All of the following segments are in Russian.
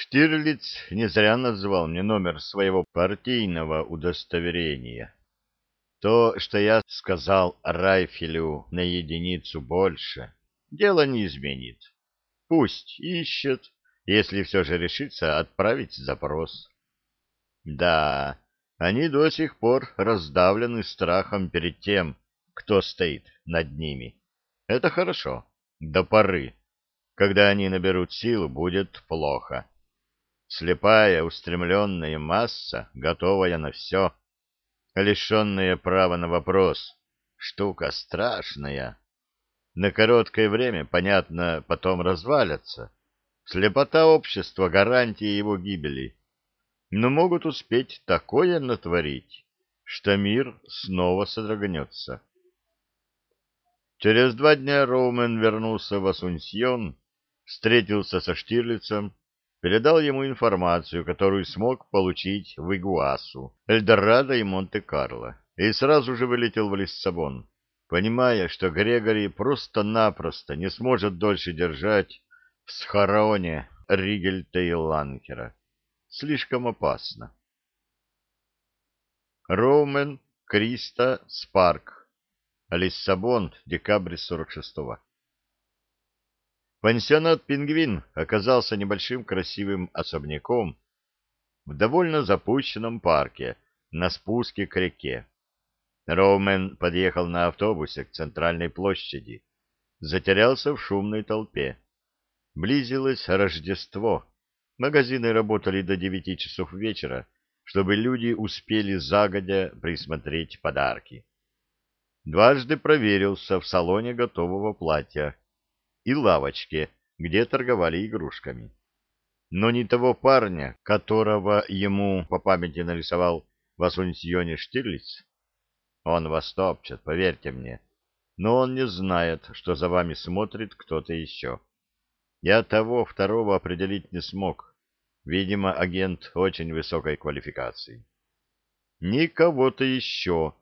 Штирлиц не зря назвал мне номер своего партийного удостоверения. То, что я сказал Райфелю на единицу больше, дело не изменит. Пусть ищет, если все же решится отправить запрос. Да, они до сих пор раздавлены страхом перед тем, кто стоит над ними. Это хорошо, до поры. Когда они наберут силу, будет плохо. Слепая, устремленная масса, готовая на все, лишенная права на вопрос. Штука страшная. На короткое время, понятно, потом развалятся. Слепота общества — гарантия его гибели. Но могут успеть такое натворить, что мир снова содрогнется. Через два дня Роумен вернулся в Асунсьон, встретился со Штирлицем, передал ему информацию, которую смог получить в Игуасу, Эльдорадо и Монте-Карло, и сразу же вылетел в Лиссабон, понимая, что Грегори просто-напросто не сможет дольше держать в схороне Ригельта и Ланкера. Слишком опасно. Роумен, Криста, Спарк. Лиссабон, декабрь 46-го. Пансионат «Пингвин» оказался небольшим красивым особняком в довольно запущенном парке на спуске к реке. Роумен подъехал на автобусе к центральной площади, затерялся в шумной толпе. Близилось Рождество. Магазины работали до девяти часов вечера, чтобы люди успели загодя присмотреть подарки. Дважды проверился в салоне готового платья и лавочке, где торговали игрушками. Но не того парня, которого ему по памяти нарисовал в Штирлиц. Он вас топчет, поверьте мне, но он не знает, что за вами смотрит кто-то еще. Я того второго определить не смог. Видимо, агент очень высокой квалификации. Никого-то еще,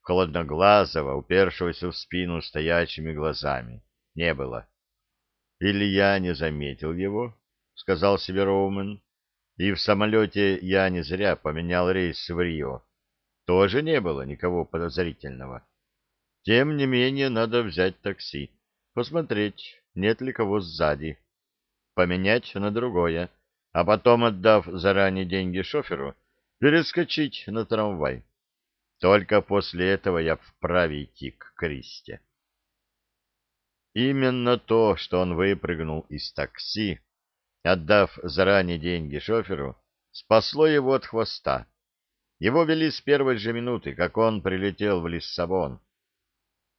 холодноглазого, упершегося в спину стоячими глазами, не было. Или я не заметил его, — сказал себе Роумен. И в самолете я не зря поменял рейс в Рио. Тоже не было никого подозрительного. Тем не менее, надо взять такси, посмотреть, нет ли кого сзади, поменять на другое, а потом, отдав заранее деньги шоферу, перескочить на трамвай. Только после этого я вправе идти к Кристе. Именно то, что он выпрыгнул из такси, отдав заранее деньги шоферу, спасло его от хвоста. Его вели с первой же минуты, как он прилетел в Лиссабон.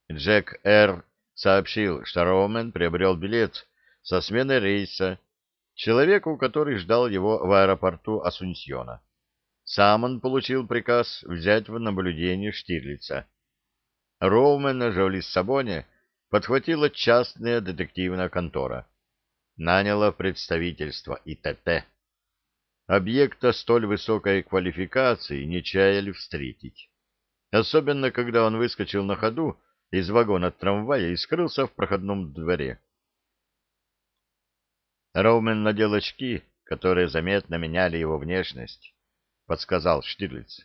Джек Р. сообщил, что Роумен приобрел билет со сменой рейса человеку, который ждал его в аэропорту Асунсьона. Сам он получил приказ взять в наблюдение Штирлица. Роумена же в Лиссабоне подхватила частная детективная контора. Наняла представительство ИТТ. Объекта столь высокой квалификации не чаяли встретить. Особенно, когда он выскочил на ходу из вагона трамвая и скрылся в проходном дворе. Роумен надел очки, которые заметно меняли его внешность, — подсказал Штирлиц.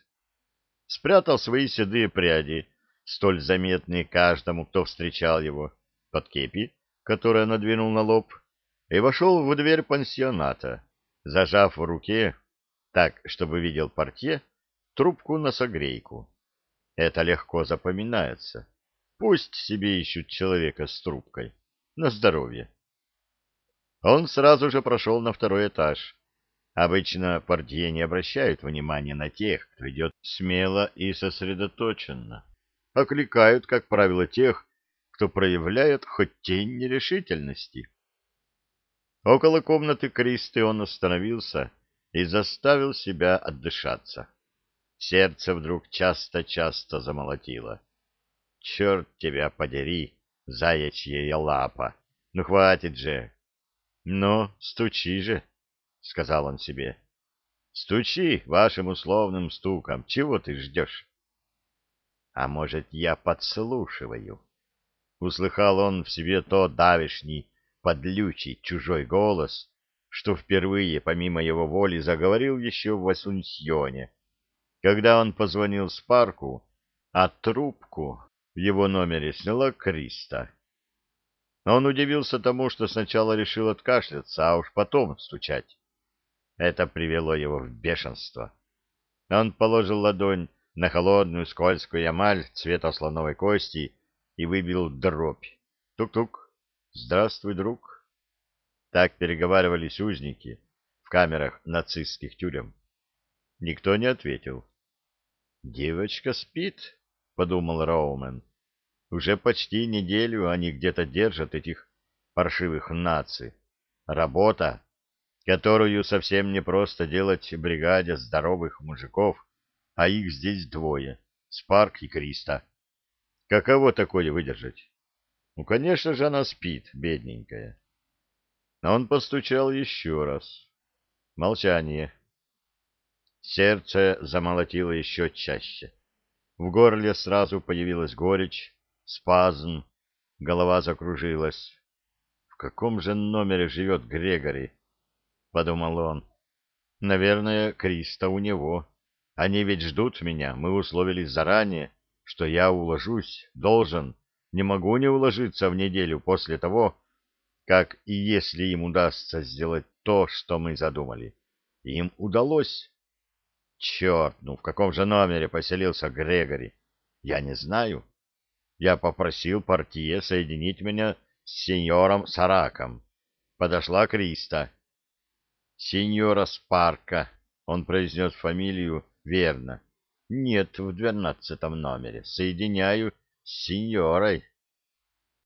Спрятал свои седые пряди столь заметный каждому, кто встречал его, под кепи, которая надвинул на лоб, и вошел в дверь пансионата, зажав в руке, так, чтобы видел портье, трубку носогрейку. Это легко запоминается. Пусть себе ищут человека с трубкой. На здоровье. Он сразу же прошел на второй этаж. Обычно портье не обращают внимания на тех, кто идет смело и сосредоточенно окликают, как правило, тех, кто проявляет хоть тень нерешительности. Около комнаты Кристы он остановился и заставил себя отдышаться. Сердце вдруг часто-часто замолотило. «Черт тебя подери, заячья лапа! Ну, хватит же!» «Ну, стучи же!» — сказал он себе. «Стучи вашим условным стуком. Чего ты ждешь?» А может, я подслушиваю? Услыхал он в себе то давишний, подлючий чужой голос, что впервые, помимо его воли, заговорил еще в Асунсьоне, когда он позвонил Спарку, а трубку в его номере сняла Криста. Он удивился тому, что сначала решил откашляться, а уж потом стучать. Это привело его в бешенство. Он положил ладонь на холодную скользкую эмаль цвета слоновой кости и выбил дробь. Тук-тук. Здравствуй, друг. Так переговаривались узники в камерах нацистских тюрем. Никто не ответил. «Девочка спит», — подумал Роумен. «Уже почти неделю они где-то держат этих паршивых наций. Работа, которую совсем не просто делать бригаде здоровых мужиков, а их здесь двое — Спарк и Криста. Каково такое выдержать? Ну, конечно же, она спит, бедненькая. Но он постучал еще раз. Молчание. Сердце замолотило еще чаще. В горле сразу появилась горечь, спазм, голова закружилась. В каком же номере живет Грегори? — подумал он. — Наверное, Криста у него. Они ведь ждут меня, мы условились заранее, что я уложусь, должен, не могу не уложиться в неделю после того, как и если им удастся сделать то, что мы задумали. Им удалось. Черт, ну в каком же номере поселился Грегори? Я не знаю. Я попросил партия соединить меня с сеньором Сараком. Подошла Криста. Сеньора Спарка, он произнес фамилию Верно. Нет в двенадцатом номере. Соединяю с сеньорой.